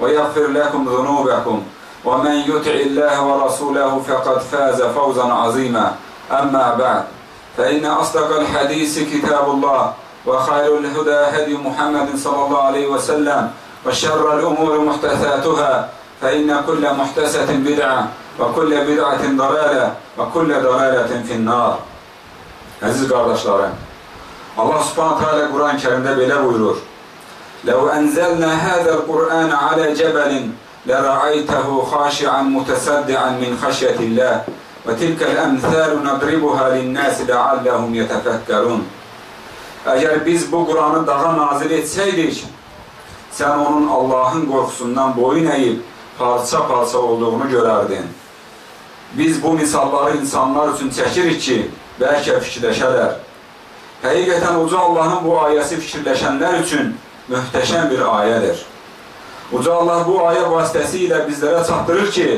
ويغفر لكم ذنوبكم. ومن يطع الله ورسوله فقد فاز فوزا عظيما. أما بعد فإن أصدق الحديث كتاب الله وخير الهدى هدي محمد صلى الله عليه وسلم وشر الأمور محدثاتها فإن كل محدثة بدعة وكل بدعة ضلالة وكل ضلالة في النار. Əziz qardaşlarım, Allah subhanət hələ Quran-ı kərimdə belə buyurur. لو أنزلنا هذا القرآن على جبل لرأيته خاشعا متصدعا من خشية الله وتلك الأمثال نضربها للناس لعلهم يتفكرون Əgər biz bu Quranı dağa nazil etsəydik, sən onun Allahın qorxusundan boyun əyib, parça-parça olduğunu görərdin. Biz bu misalları insanlar üçün çəkirik ki, bəlkə fikirləşərlər. Həqiqətən uca Allahın bu ayəsi fikirləşənlər üçün möhtəşəm bir ayədir. Uca Allah bu ayə vasitəsilə bizlərə çatdırır ki,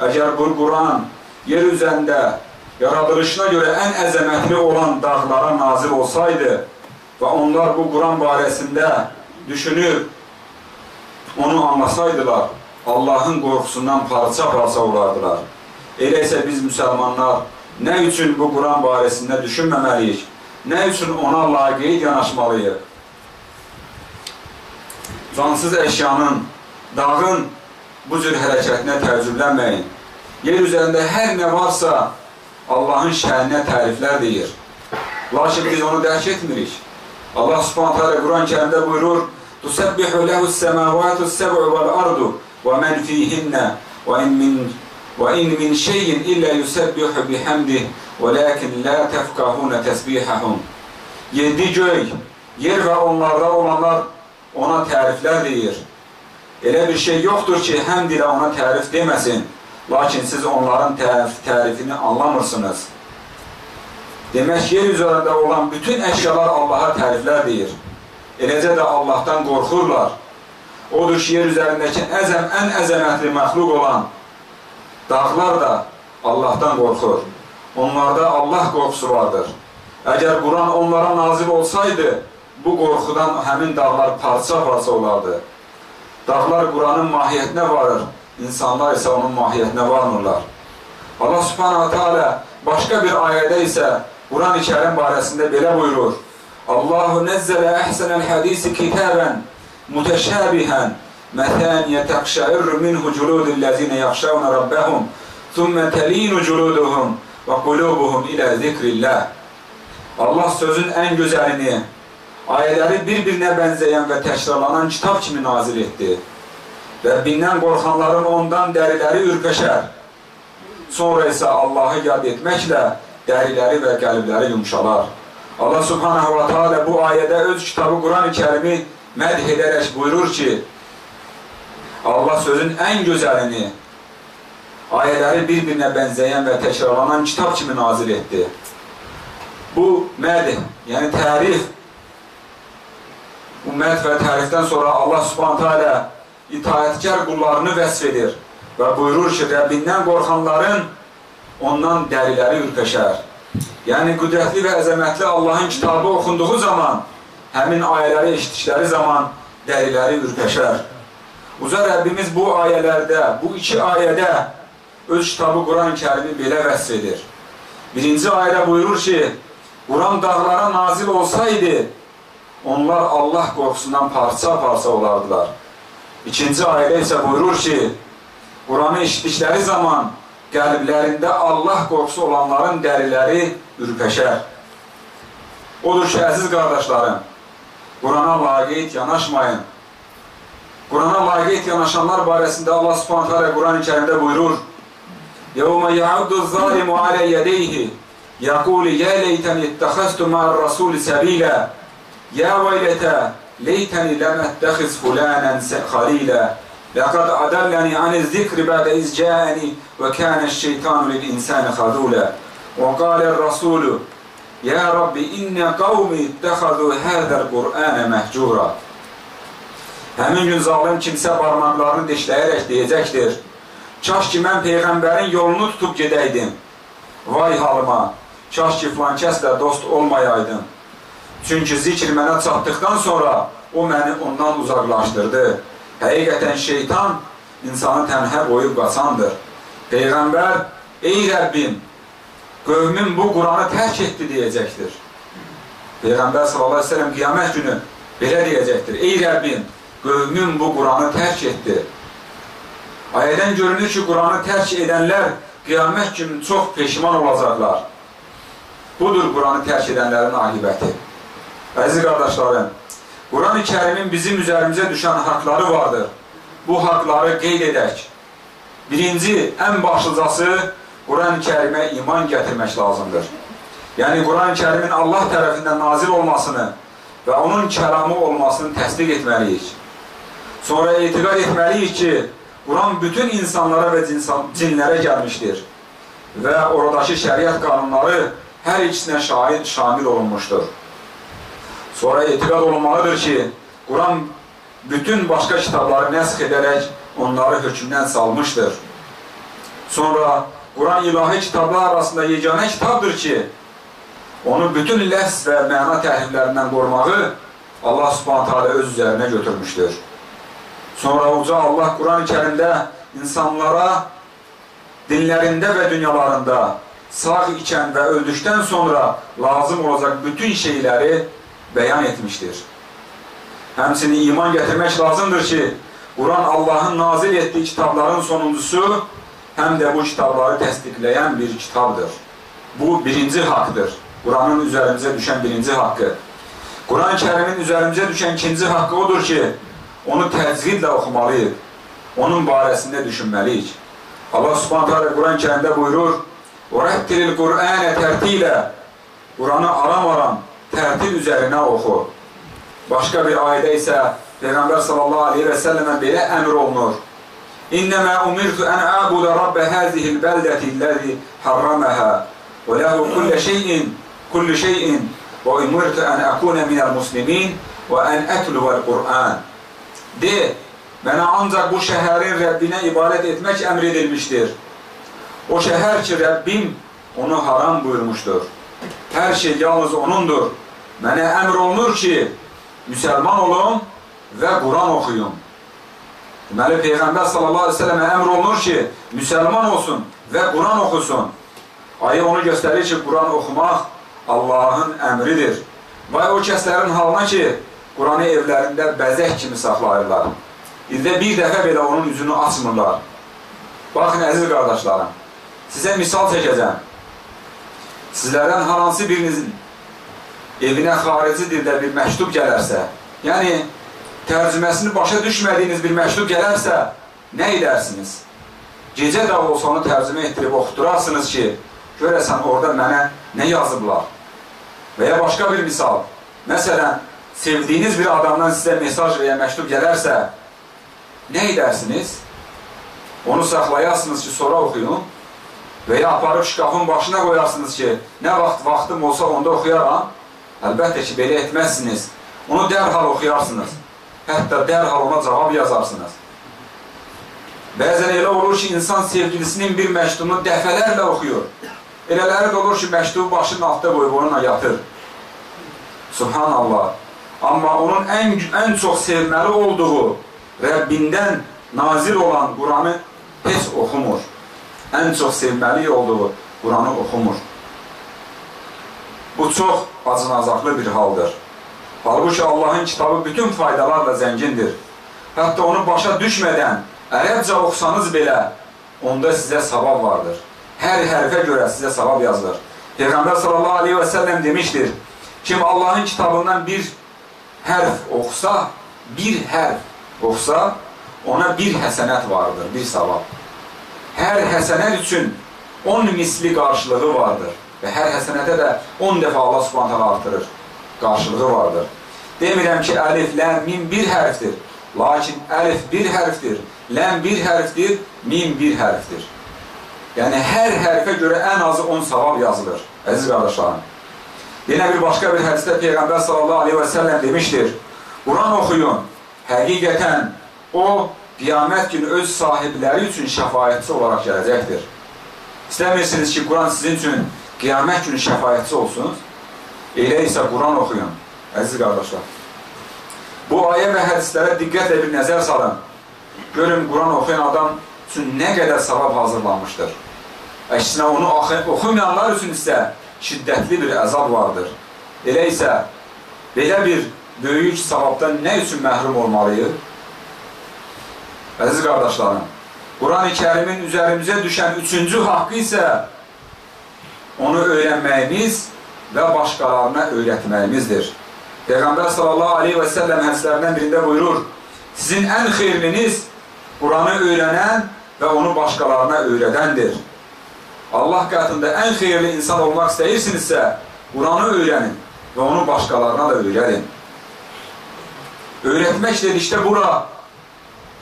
əgər bu Quran yer üzərində yaradılışına görə ən əzəmətli olan dağlara nazil olsaydı və onlar bu Quran barəsində düşünür, onu anlasaydılar, Allahın qorxusundan parça-parça olardılar. Elə isə biz müsəlmanlar nə üçün bu Quran barəsində düşünməməliyik, nə üçün ona laqeyd yanaşmalıyıq? Cansız əşyanın, dağın bu cür hərəkətinə təəccüblənməyin. Yer üzərində hər nə varsa Allahın şəhərinə təriflər deyir. Lakin biz onu dərk etmirik. Allah subhanət hələ Quran-ı kərimdə buyurur, vəl-ardu və mən fihinnə və in min və in min şeyin illə yusəbbihu bihamdih və lakin la təfqahunə təsbihəhum. Yedi göy, yer və onlarda olanlar ona təriflər deyir. Elə bir şey yoxdur ki, həm dilə ona tərif deməsin, lakin siz onların tərif, tərifini anlamırsınız. Demək, yer üzərində olan bütün əşyalar Allaha təriflər deyir. Eləcə də Allahdan qorxurlar. Odur ki, yer üzərindəki əzəm, ən əzəmətli məxluq olan dağlar da Allahdan qorxur. Onlarda Allah qorxusu vardır. Əgər Quran onlara nazil olsaydı, bu qorxudan həmin dağlar parça-parça olardı. Dağlar Quranın mahiyyətinə varır, insanlar isə onun mahiyyətinə varmırlar. Allah subhanahu teala başqa bir ayədə isə Quran-ı kərim barəsində belə buyurur. Allahu nəzzələ əhsənəl hədisi kitəbən mütəşəbihən məsəniyə təqşəirru minhu culudillezine yaxşavna rabbəhum thumma telinu culuduhum və qulubuhum ilə zikrillah. Allah sözün ən gözəlini ayələri bir-birinə bənzəyən və təkrarlanan kitab kimi nazil etdi. Rəbbindən qorxanların ondan dəriləri ürpəşər. Sonra isə Allahı yad etməklə dəriləri və qəlbləri yumşalar. Allah subhanahu wa ta'ala bu ayədə öz kitabı Quran-ı kərimi mədh edərək buyurur ki, Allah sözün ən gözəlini ayələri bir-birinə bənzəyən və təkrarlanan kitab kimi nazil etdi. Bu mədh, yəni tərif ümmət və tərifdən sonra Allah subhanətə alə itaətkar qullarını vəsf edir və buyurur ki, Rəbbindən qorxanların ondan dəriləri ürpəşər. Yəni, qüdrətli və əzəmətli Allahın kitabı oxunduğu zaman, həmin ayələri eşitdikləri zaman dəriləri ürpəşər. Uca Rəbbimiz bu ayələrdə, bu iki ayədə öz kitabı Quran-ı kərimi belə vəsf edir. Birinci ayədə buyurur ki, Quran dağlara nazil olsaydı, onlar Allah qorxusundan parça-parça olardılar. İkinci ayədə isə buyurur ki, Quranı eşitdikləri zaman qəlblərində Allah qorxusu olanların dəriləri ürpəşər. Odur ki, əziz qardaşlarım, Qurana laqeyd yanaşmayın. Qurana laqeyd yanaşanlar barəsində Allah subhanət hələ Quran-ı kərimdə buyurur, يَوْمَ يَعُدُّ الظَّالِمُ عَلَى يَدَيْهِ يَقُولِ يَا لَيْتَنِ اتَّخَذْتُ مَعَ الرَّسُولِ سَبِيلًا يَا وَيْلَتَى لَيْتَنِ لَمْ أَتَّخِذْ فُلَانًا خَلِيلًا لَقَدْ أَضَلَّنِي عَنِ الذِّكْرِ بَعْدَ إِذْ جَاءَنِي وَكَانَ الشَّيْطَانُ لِلْإِنسَانِ خَذُولًا وَقَالَ الرَّسُولُ يَا رَبِّ إِنَّ قَوْمِي اتَّخَذُوا هَذَا الْقُرْآنَ مَهْجُورًا Həmin gün zalim kimsə barmaqlarını deşləyərək deyəcəkdir. Kaş ki, mən Peyğəmbərin yolunu tutub gedəydim. Vay halıma, kaş ki, filan kəslə dost olmayaydım. Çünki zikr mənə çatdıqdan sonra o məni ondan uzaqlaşdırdı. Həqiqətən şeytan insanı tənhə qoyub qaçandır. Peyğəmbər, ey Rəbbim, qövmüm bu Quranı tərk etdi deyəcəkdir. Peyğəmbər sellem qiyamət günü belə deyəcəkdir. Ey Rəbbim, qövmüm bu Quranı tərk etdi. Ayədən görünür ki, Quranı tərk edənlər qiyamət günü çox peşman olacaqlar. Budur Quranı tərk edənlərin aqibəti. Əziz qardaşlarım, Quran-ı kərimin bizim üzərimizə düşən haqları vardır. Bu haqları qeyd edək. Birinci, ən başlıcası Quran-ı kərimə iman gətirmək lazımdır. Yəni, Quran-ı kərimin Allah tərəfindən nazil olmasını və onun kəlamı olmasını təsdiq etməliyik. Sonra etiqad etməliyik ki, Quran bütün insanlara və cinlərə gəlmişdir və oradakı şəriət qanunları hər ikisinə şahid, şamil olunmuşdur. Sonra etiqad olunmalıdır ki, Quran bütün başqa kitabları nəsx edərək onları hökmdən salmışdır. Sonra Quran ilahi kitablar arasında yeganə kitabdır ki, onu bütün ləfs və məna təhlillərindən qorumağı Allah subhanətə alə öz üzərinə götürmüşdür. Sonra uca Allah Quran-ı kərimdə insanlara dinlərində və dünyalarında sağ ikən və öldükdən sonra lazım olacaq bütün şeyləri bəyan etmişdir. Həmsini iman gətirmək lazımdır ki, Quran Allahın nazil etdiyi kitabların sonuncusu həm də bu kitabları təsdiqləyən bir kitabdır. Bu birinci haqqdır. Quranın üzərimizə düşən birinci haqqı. Quran-ı Kərimin üzərimizə düşən ikinci haqqı odur ki, onu təzvidlə oxumalıyıq. Onun barəsində düşünməliyik. Allah Subhanahu taala Quran-ı Kərimdə buyurur: "Urətilil Qur'ana tərtilə." Quranı aram-aram tərtil üzərinə oxu. Başqa bir ayədə isə Peyğəmbər sallallahu aleyhi və səlləmə belə əmr olunur. İnnəmə umirtu ən əbudə rabbə həzihil bəldəti ləzi harraməhə və ləhu kullə şeyin, kullu şeyin və umirtu ən əkunə minəl muslimin və ən ətluvəl Qur'an. De, mənə ancaq bu şəhərin Rəbbinə ibadət etmək əmr edilmişdir. O şəhər ki, Rəbbim onu haram buyurmuşdur. Hər şey yalnız O'nundur. Mənə əmr olunur ki, müsəlman olun və Quran oxuyun. Deməli, Peyğəmbər sələmə əmr olunur ki, müsəlman olsun və Quran oxusun. Ayı onu göstərir ki, Quran oxumaq Allahın əmridir. Vay o kəslərin halına ki, Quranı evlərində bəzək kimi saxlayırlar. İldə bir dəfə belə onun üzünü açmırlar. Baxın, əziz qardaşlarım, sizə misal çəkəcəm. Sizlərdən hansı birinizin evinə xarici dildə bir məktub gələrsə, yəni tərcüməsini başa düşmədiyiniz bir məktub gələrsə, nə edərsiniz? Gecə də olsa onu tərcümə etdirib oxuturarsınız ki, görəsən orada mənə nə yazıblar? Və ya başqa bir misal, məsələn, sevdiyiniz bir adamdan sizə mesaj və ya məktub gələrsə, nə edərsiniz? Onu saxlayarsınız ki, sonra oxuyun və ya aparıb şkafın başına qoyarsınız ki, nə vaxt vaxtım olsa onda oxuyaram, əlbəttə ki, belə etməzsiniz. Onu dərhal oxuyarsınız. Hətta dərhal ona cavab yazarsınız. Bəzən elə olur ki, insan sevgilisinin bir məktubunu dəfələrlə oxuyur. Elələri də olur ki, məktubu başının altda qoyub onunla yatır. Subhanallah. Amma onun ən, ən çox sevməli olduğu Rəbbindən nazil olan Quranı heç oxumur ən çox sevməli olduğu Quranı oxumur. Bu çox acınacaqlı bir haldır. Halbuki Allahın kitabı bütün faydalarla zəngindir. Hətta onu başa düşmədən ərəbcə oxusanız belə onda sizə savab vardır. Hər hərfə görə sizə savab yazılır. Peyğəmbər sallallahu aleyhi və səlləm demişdir, kim Allahın kitabından bir hərf oxusa, bir hərf oxusa, ona bir həsənət vardır, bir savab. Hər həsənət üçün 10 misli qarşılığı vardır və hər həsənətə də 10 dəfə Allah subhanətələ artırır, qarşılığı vardır. Demirəm ki, əlif, ləm, min bir hərfdir. Lakin əlif bir hərfdir, ləm bir hərfdir, min bir hərfdir. Yəni, hər hərfə görə ən azı 10 savab yazılır, əziz qardaşlarım. Yenə bir başqa bir hədisdə Peyğəmbər sallallahu aleyhi və səlləm demişdir, Quran oxuyun, həqiqətən o, qiyamət günü öz sahibləri üçün şəfayətçi olaraq gələcəkdir. İstəmirsiniz ki, Quran sizin üçün qiyamət günü şəfayətçi olsun, elə isə Quran oxuyun, əziz qardaşlar. Bu ayə və hədislərə diqqətlə bir nəzər salın. Görün, Quran oxuyan adam üçün nə qədər savab hazırlanmışdır. Əksinə, onu oxumayanlar üçün isə şiddətli bir əzab vardır. Elə isə, belə bir böyük savabdan nə üçün məhrum olmalıyıq? Əziz qardaşlarım, Quran-ı kərimin üzərimizə düşən üçüncü haqqı isə onu öyrənməyimiz və başqalarına öyrətməyimizdir. Peyğəmbər sallallahu aleyhi və səlləm hədislərindən birində buyurur, sizin ən xeyriniz Quranı öyrənən və onu başqalarına öyrədəndir. Allah qatında ən xeyirli insan olmaq istəyirsinizsə, Quranı öyrənin və onu başqalarına da öyrədin. Öyrətmək dedikdə bura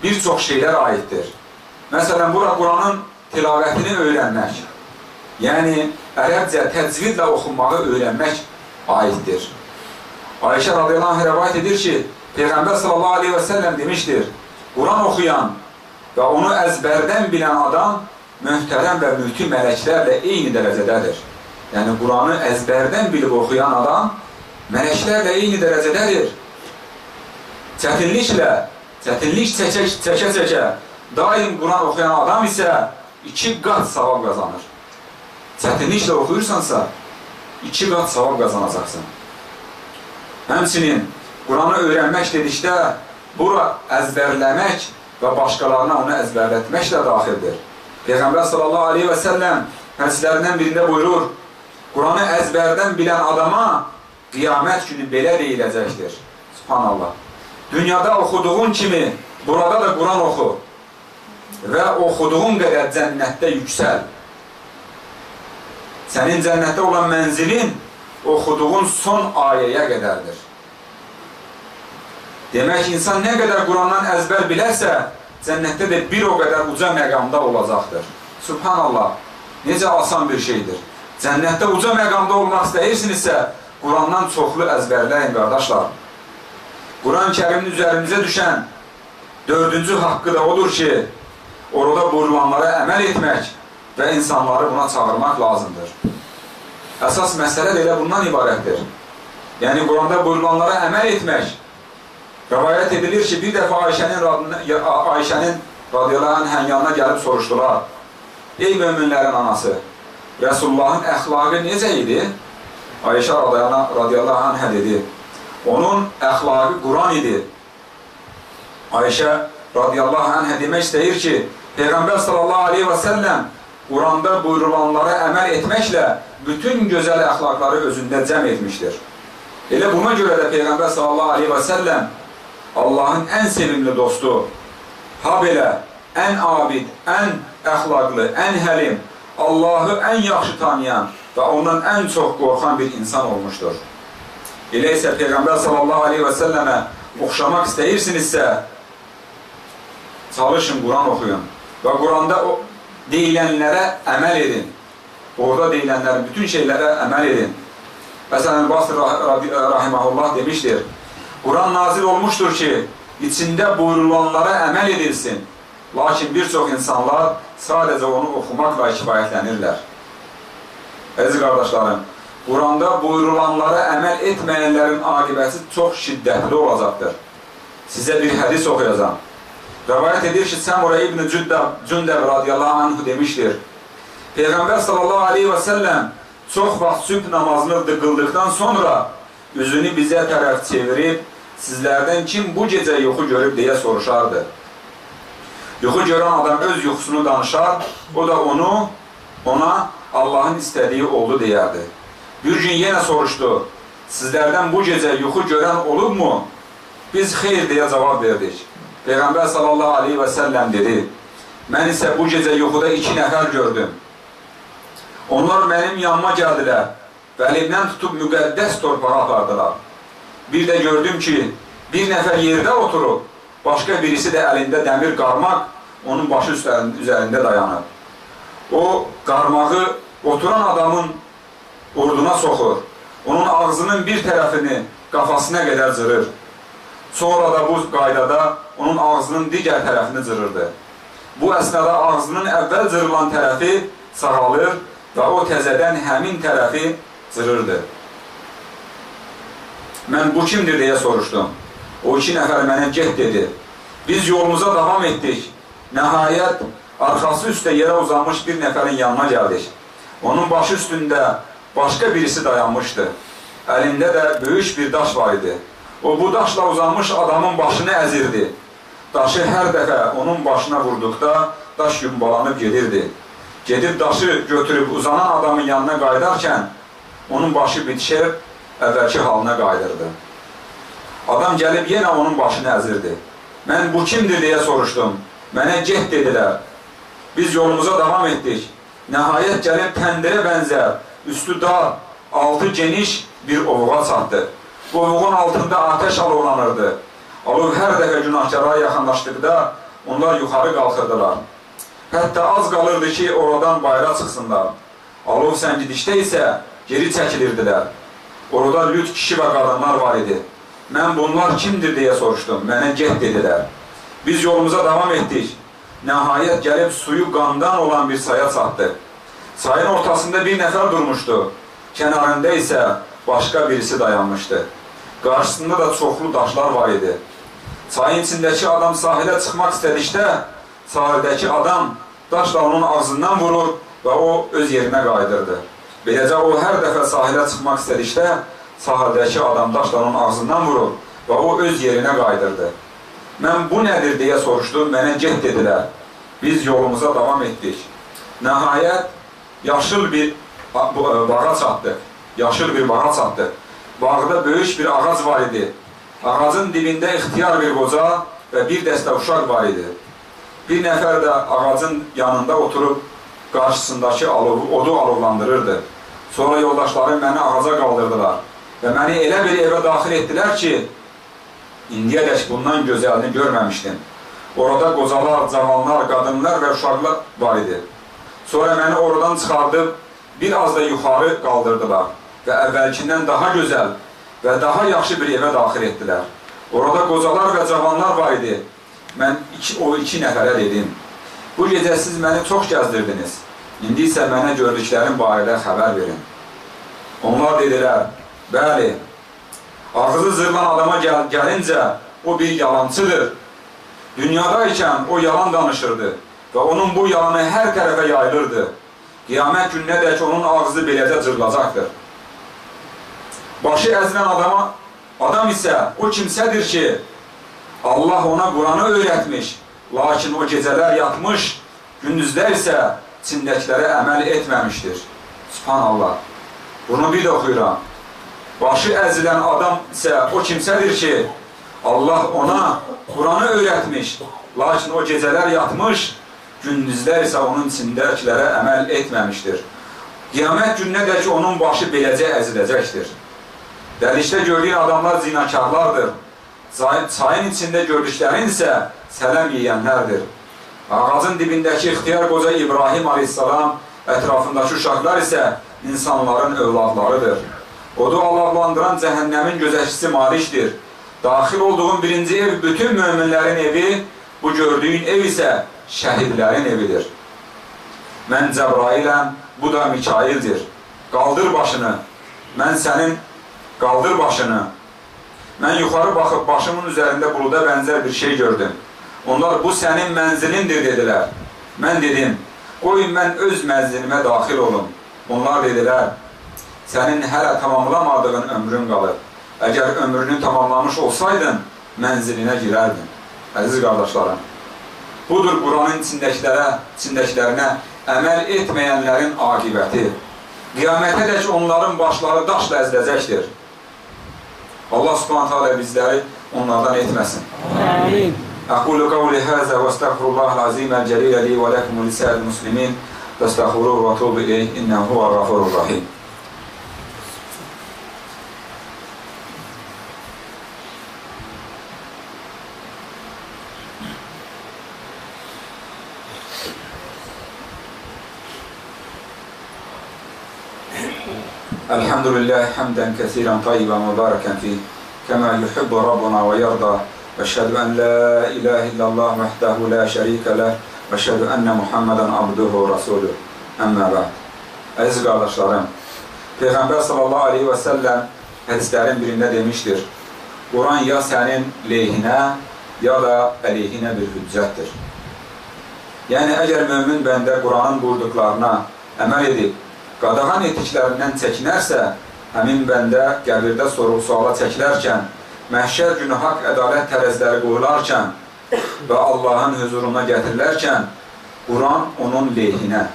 bir çox şeylər aiddir. Məsələn, bura Quranın tilavətini öyrənmək, yəni ərəbcə təcvidlə oxunmağı öyrənmək aiddir. Ayşə radiyallahu anh rəvayət edir ki, Peyğəmbər sallallahu aleyhi və səlləm demişdir, Quran oxuyan və onu əzbərdən bilən adam möhtərəm və mülki mələklərlə eyni dərəcədədir. Yəni, Quranı əzbərdən bilib oxuyan adam mələklərlə eyni dərəcədədir. Çətinliklə, çətinlik çəkə-çəkə daim Quran oxuyan adam isə iki qat savab qazanır. Çətinliklə oxuyursansa, iki qat savab qazanacaqsın. Həmçinin Quranı öyrənmək dedikdə, bura əzbərləmək və başqalarına onu əzbərlətmək də daxildir. Peyğəmbər sallallahu aleyhi və səlləm hədislərindən birində buyurur, Quranı əzbərdən bilən adama qiyamət günü belə deyiləcəkdir. Subhanallah. Dünyada oxuduğun kimi burada da Quran oxu və oxuduğun qədər cənnətdə yüksəl. Sənin cənnətdə olan mənzilin oxuduğun son ayəyə qədərdir. Demək, insan nə qədər Qurandan əzbər bilərsə, cənnətdə də bir o qədər uca məqamda olacaqdır. Subhanallah, necə asan bir şeydir. Cənnətdə uca məqamda olmaq istəyirsinizsə, Qurandan çoxlu əzbərləyin, qardaşlar. Quran-ı kərimin üzərimizə düşən dördüncü haqqı da odur ki, orada buyurulanlara əməl etmək və insanları buna çağırmaq lazımdır. Əsas məsələ də elə bundan ibarətdir. Yəni, Quranda buyurulanlara əməl etmək. Rəvayət edilir ki, bir dəfə Ayşənin, Ayşənin radiyallahu anh yanına gəlib soruşdular. Ey möminlərin anası, Rəsullahın əxlaqı necə idi? Ayşə radiyallahu anh dedi. Onun əxlaqı Quran idi. Ayşə radiyallahu anh demək istəyir ki, Peyğəmbər sallallahu aleyhi və səlləm Quranda buyurulanlara əməl etməklə bütün gözəl əxlaqları özündə cəm etmişdir. Elə buna görə də Peyğəmbər sallallahu aleyhi və səlləm Allahın ən sevimli dostu, ha belə ən abid, ən əxlaqlı, ən həlim, Allahı ən yaxşı tanıyan və ondan ən çox qorxan bir insan olmuşdur. Elə isə Peyğəmbər sallallahu aleyhi və səlləmə oxşamaq istəyirsinizsə, çalışın, Quran oxuyun və Quranda o deyilənlərə əməl edin. Orada deyilənlərin bütün şeylərə əməl edin. Məsələn, Basr Rahiməhullah demişdir, Quran nazil olmuşdur ki, içində buyurulanlara əməl edilsin. Lakin bir çox insanlar sadəcə onu oxumaqla kifayətlənirlər. Əziz qardaşlarım, Quranda buyurulanlara əməl etməyənlərin aqibəti çox şiddətli olacaqdır. Sizə bir hədis oxuyacağım. Rəvayət edir ki, Səmura İbn-i Cündəb radiyallahu anhu demişdir. Peyğəmbər sallallahu aleyhi və səlləm çox vaxt sübh namazını qıldıqdan sonra üzünü bizə tərəf çevirib, sizlərdən kim bu gecə yoxu görüb deyə soruşardı. Yuxu görən adam öz yuxusunu danışar, o da onu, ona Allahın istədiyi oldu deyərdi. Bir gün yenə soruşdu, sizlərdən bu gecə yuxu görən olubmu? Biz xeyr deyə cavab verdik. Peyğəmbər sallallahu aleyhi və səlləm dedi, mən isə bu gecə yuxuda iki nəfər gördüm. Onlar mənim yanıma gəldilər və əlimdən tutub müqəddəs torpağa apardılar. Bir də gördüm ki, bir nəfər yerdə oturub, başqa birisi də əlində dəmir qarmaq onun başı üzərində dayanır. O qarmağı oturan adamın orduna soxur. Onun ağzının bir tərəfini qafasına qədər cırır. Sonra da bu qaydada onun ağzının digər tərəfini cırırdı. Bu əsnada ağzının əvvəl cırılan tərəfi sağalır və o təzədən həmin tərəfi cırırdı. Mən bu kimdir deyə soruşdum. O iki nəfər mənə get dedi. Biz yolumuza davam etdik. Nəhayət, arxası üstə yerə uzanmış bir nəfərin yanına gəldik. Onun başı üstündə başqa birisi dayanmışdı. Əlində də böyük bir daş var idi. O, bu daşla uzanmış adamın başını əzirdi. Daşı hər dəfə onun başına vurduqda daş yumbalanıb gedirdi. Gedib daşı götürüb uzanan adamın yanına qaydarkən onun başı bitişər, əvvəlki halına qayırdı. Adam gəlib yenə onun başını əzirdi. Mən bu kimdir deyə soruşdum. Mənə get dedilər. Biz yolumuza davam etdik. Nəhayət gəlib təndirə bənzər, üstü dar, altı geniş bir ovuğa çatdı. Bu ovuğun altında ateş alovlanırdı. Alov hər dəfə günahkara yaxınlaşdıqda onlar yuxarı qalxırdılar. Hətta az qalırdı ki, oradan bayra çıxsınlar. Alov səngidişdə isə geri çəkilirdilər. Orada lüt kişi və qadınlar var idi. Mən bunlar kimdir deyə soruşdum. Mənə get dedilər. Biz yolumuza davam etdik. Nəhayət gəlib suyu qandan olan bir saya çatdı. Sayın ortasında bir nəfər durmuşdu. Kənarında isə başqa birisi dayanmışdı. Qarşısında da çoxlu daşlar var idi. Çayın içindəki adam sahilə çıxmaq istədikdə, sahildəki adam daşla onun ağzından vurur və o öz yerinə qaydırdı. Beləcə o hər dəfə sahilə çıxmaq istədikdə, sahildəki adam daşla onun ağzından vurur və o öz yerinə qaydırdı. Mən bu nədir deyə soruşdum, mənə get dedilər. Biz yolumuza davam etdik. Nəhayət, yaşıl bir bağa çatdıq. Yaşıl bir bağa çatdıq. Bağda böyük bir ağac var idi. Ağacın dibində ixtiyar bir qoca və bir dəstə uşaq var idi. Bir nəfər də ağacın yanında oturub qarşısındakı alovu, odu alovlandırırdı. Sonra yoldaşlarım məni ağaca qaldırdılar və məni elə bir evə daxil etdilər ki, indiyədək bundan gözəlini görməmişdim. Orada qocalar, cavanlar, qadınlar və uşaqlar var idi. Sonra məni oradan çıxardıb bir az da yuxarı qaldırdılar və əvvəlkindən daha gözəl və daha yaxşı bir evə daxil etdilər. Orada qocalar və cavanlar var idi. Mən iki, o iki nəfərə dedim, bu gecə siz məni çox gəzdirdiniz. İndi isə mənə gördüklərim barədə xəbər verin. Onlar dedilər, bəli, ağzı zırlan adama gəl gəlincə o bir yalancıdır. Dünyadaykən o yalan danışırdı və onun bu yalanı hər tərəfə yayılırdı. Qiyamət gününə dək onun ağzı beləcə cırılacaqdır. Başı əzilən adama, adam isə o kimsədir ki, Allah ona Quranı öyrətmiş, lakin o gecələr yatmış, gündüzlər isə içindəkilərə əməl etməmişdir. Subhanallah. Bunu bir də oxuyuram. Başı əzilən adam isə o kimsədir ki, Allah ona Quranı öyrətmiş, lakin o gecələr yatmış, gündüzlər isə onun içindəkilərə əməl etməmişdir. Qiyamət gününə də ki, onun başı beləcə əziləcəkdir. Dərişdə gördüyün adamlar zinakarlardır. Çayın içində gördüklərin isə sələm yeyənlərdir. Ağacın dibindəki ixtiyar qoca İbrahim aleyhissalam, ətrafındakı uşaqlar isə insanların övladlarıdır. Odu Allahlandıran cəhənnəmin gözəkçisi Malikdir. Daxil olduğun birinci ev bütün möminlərin evi, bu gördüyün ev isə şəhidlərin evidir. Mən Cəbrailəm, bu da Mikaildir. Qaldır başını, mən sənin qaldır başını. Mən yuxarı baxıb başımın üzərində buluda bənzər bir şey gördüm. Onlar bu sənin mənzilindir dedilər. Mən dedim, qoyun mən öz mənzilimə daxil olum. Onlar dedilər, sənin hələ tamamlamadığın ömrün qalır. Əgər ömrünü tamamlamış olsaydın, mənzilinə girərdin. Əziz qardaşlarım, Budur Quranın içindəkilərə, içindəkilərinə əməl etməyənlərin aqibəti. Qiyamətə dək onların başları daşla əziləcəkdir. Allah subhanahu teala bizləri onlardan etməsin. Amin. Aqulu qawli hadha və estəğfirullahal azim el-celil li və lakum li sa'il muslimin. Estəğfiruhu və tubu ileyh innehu huvel gafurur rahim. لله حمدا كثيرا طيبا مباركا فيه كما يحب ربنا ويرضى واشهد ان لا اله الا الله وحده لا شريك له واشهد ان محمدا عبده ورسوله اما بعد Əziz qardaşlarım, Peyğəmbər sallallahu aleyhi və səlləm hədislərin birində demişdir, Quran ya sənin leyhinə, ya da əleyhinə bir hüccətdir. Yəni, əgər mömin bəndə Quranın buyurduqlarına əməl edib, qadağan etdiklərindən çəkinərsə, həmin bəndə qəbirdə soruq-suala çəkilərkən, məhşər günü haqq ədalət tərəzləri qoyularkən və Allahın huzuruna gətirilərkən, Quran onun leyhinə,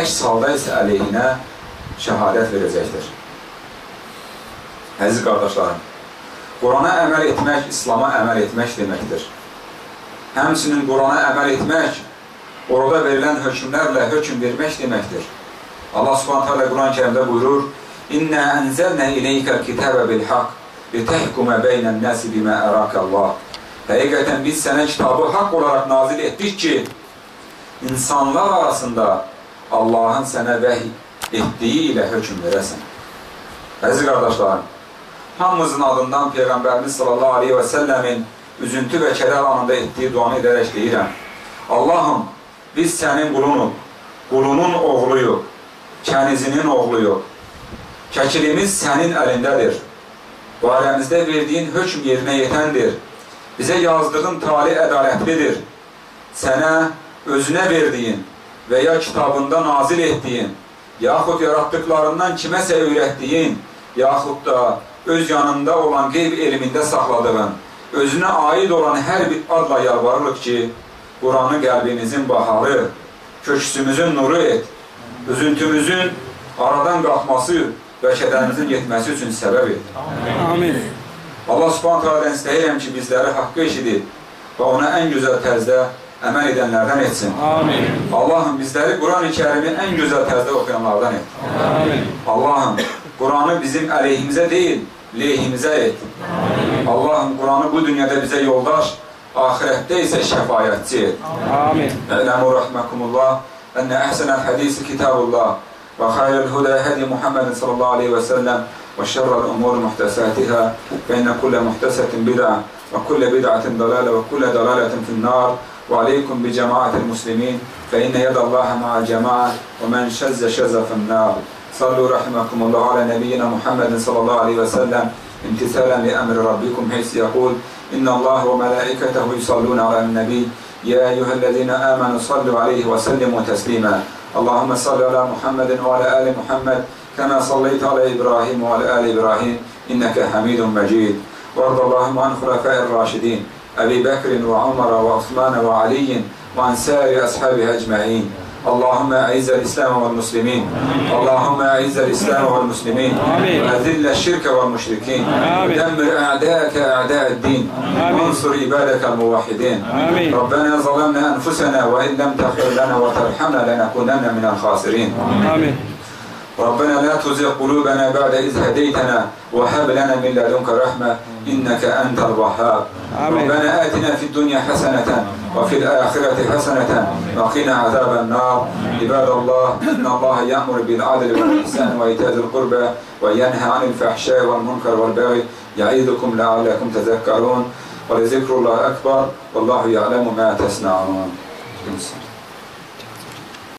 əks halda isə əleyhinə şəhadət verəcəkdir. Əziz qardaşlarım, Qurana əməl etmək, İslama əməl etmək deməkdir. Həmçinin Qurana əməl etmək, orada verilən hökmlərlə hökm vermək deməkdir. Allah subhanət hələ Quran-ı kərimdə buyurur, İnnə ənzəlnə ileykəl kitəbə bil-haq litəhkumə beynən nəsi bimə ərakəllah. Həqiqətən biz sənə kitabı haqq olaraq nazil etdik ki, insanlar arasında Allahın sənə vəhy etdiyi ilə hökm verəsən. Əziz qardaşlarım, hamımızın adından Peyğəmbərimiz sallallahu aleyhi və səlləmin üzüntü və kədər anında etdiyi duanı edərək deyirəm. Allahım, biz sənin qulunub, qulunun oğluyuq, kənizinin oğluyuq. Kəkilimiz sənin əlindədir. Barəmizdə verdiyin hökm yerinə yetəndir. Bizə yazdığın tali ədalətlidir. Sənə özünə verdiyin və ya kitabında nazil etdiyin, yaxud yaratdıqlarından kiməsə öyrətdiyin, yaxud da öz yanında olan qeyb elmində saxladığın, özünə aid olan hər bir adla yalvarırıq ki, Quranı qəlbimizin baharı, köksümüzün nuru et, üzüntümüzün aradan qalxması və şədərimizin yetməsi üçün səbəb et. Amin. Allah subhanət hələdən istəyirəm ki, bizləri haqqı eşidib və ona ən gözəl tərzdə əməl edənlərdən etsin. Amin. Allahım, bizləri Quran-ı kərimi ən gözəl tərzdə oxuyanlardan et. Amin. Allahım, Quranı bizim əleyhimizə deyil, leyhimizə et. Amin. Allahım, Quranı bu dünyada bizə yoldaş, ahirətdə isə şəfayətçi et. Amin. Ələmu rəhməkumullah, ənə əhsənəl hədisi kitabullah. وخير الهدى هدي محمد صلى الله عليه وسلم وشر الأمور محدثاتها فإن كل محدثة بدعة وكل بدعة ضلالة وكل ضلالة في النار. وعليكم بجماعة المسلمين فإن يد الله مع الجماعة ومن شز شز في النار. صلوا رحمكم الله على نبينا محمد صلى الله عليه وسلم. امتثالا لأمر ربكم حيث يقول إن الله وملائكته يصلون على النبي. يا أيها الذين آمنوا صلوا عليه وسلموا تسليما. اللهم صل على محمد وعلى آل محمد كما صليت على إبراهيم وعلى آل إبراهيم إنك حميد مجيد. وارض اللهم عن خلفاء الراشدين أبي بكر وعمر وعثمان وعلي وعن سائر أصحابه أجمعين. اللهم أعز الإسلام والمسلمين اللهم أعز الإسلام والمسلمين آمين. وأذل الشرك والمشركين آمين. ودمر أعداءك أعداء الدين آمين. وانصر عبادك الموحدين آمين. ربنا ظلمنا أنفسنا وإن لم تغفر لنا وترحمنا لنكونن من الخاسرين Amin. ربنا لا تزغ قلوبنا بعد إذ هديتنا وهب لنا من لدنك رحمة إنك أنت الوهاب. ربنا آتنا في الدنيا حسنة وفي الآخرة حسنة وقنا عذاب النار. عباد الله إن الله يأمر بالعدل والإحسان وإيتاء ذي القربى وينهى عن الفحشاء والمنكر والبغي. يعظكم لعلكم تذكرون. ولذكر الله أكبر والله يعلم ما تصنعون.